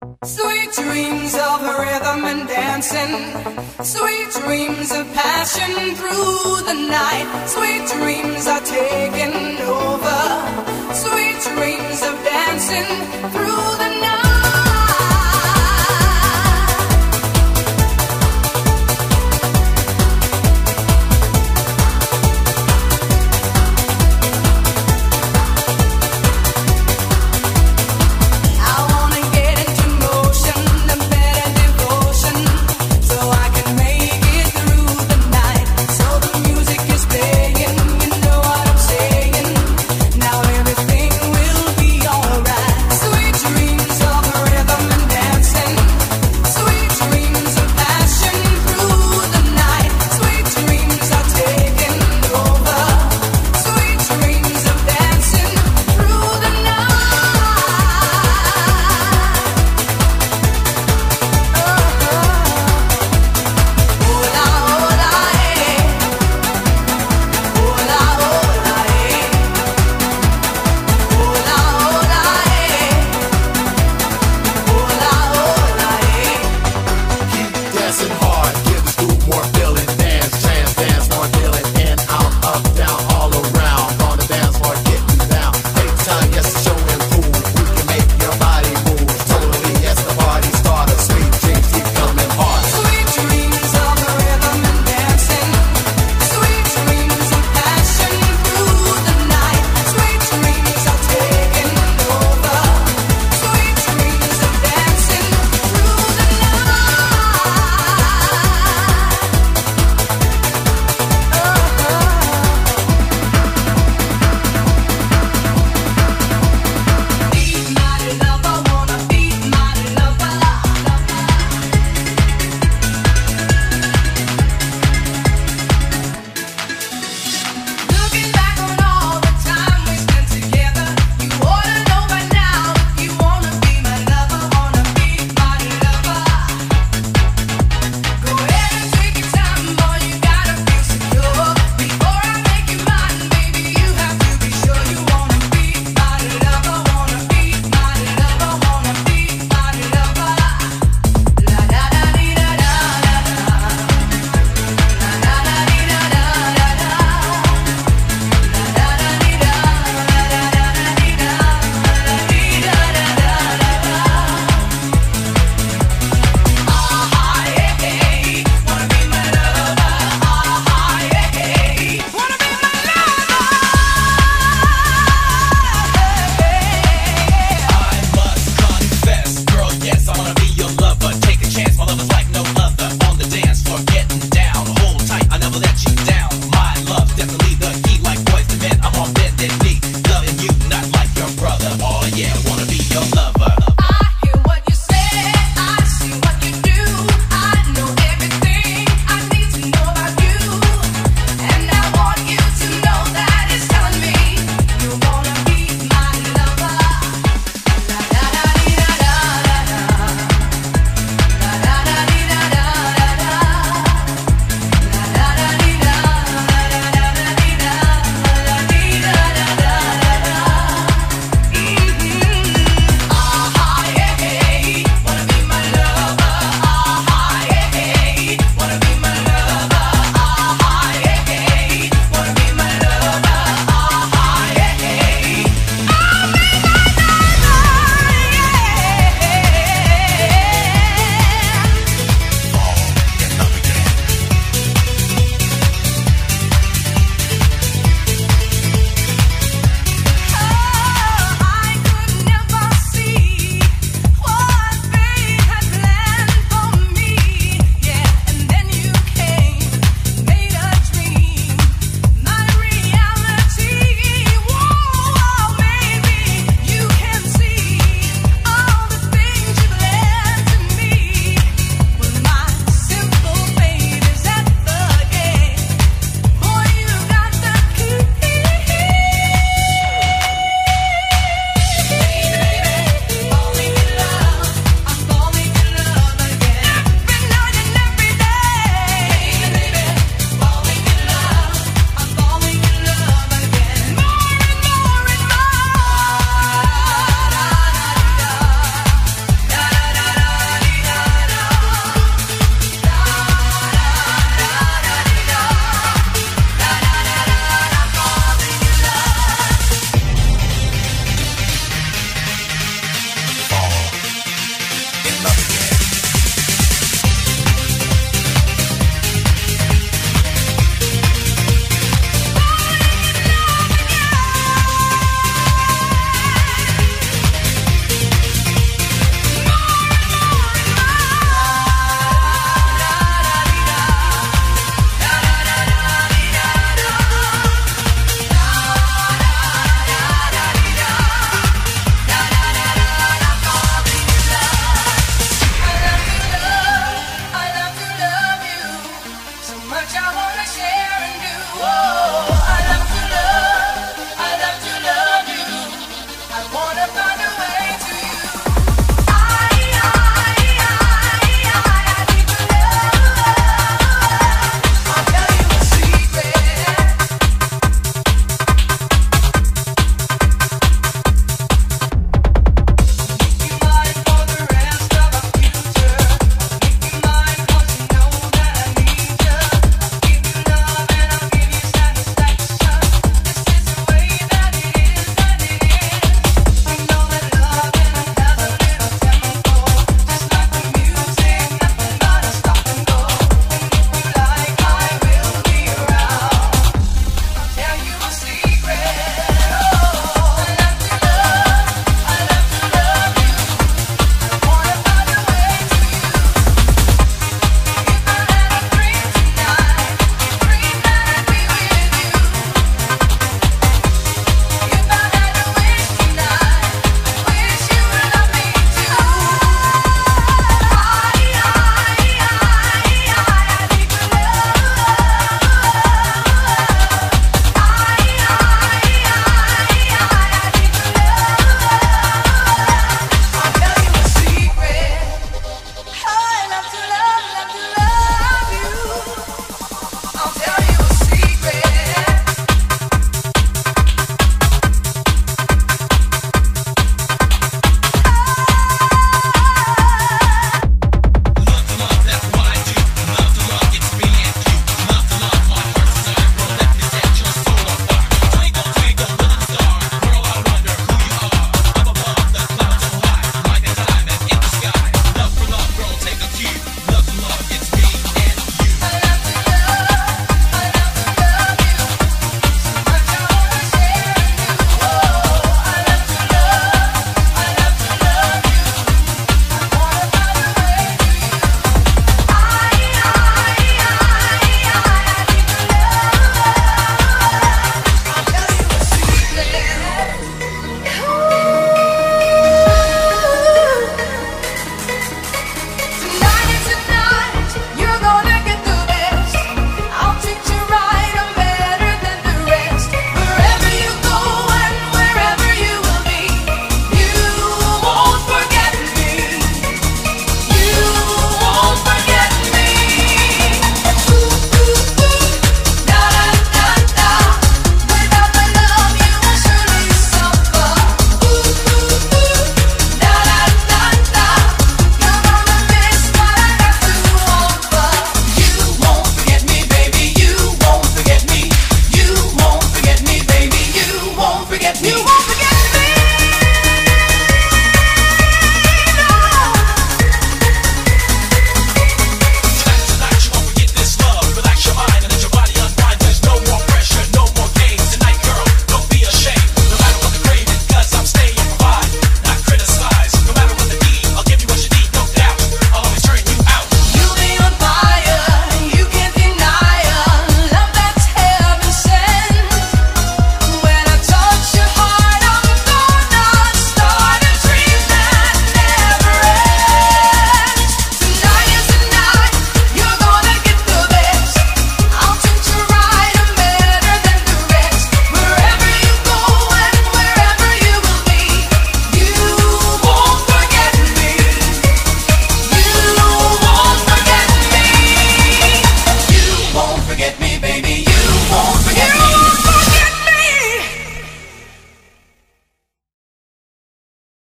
Sweet dreams of rhythm and dancing. Sweet dreams of passion through the night. Sweet dreams are taking over. Sweet dreams of dancing through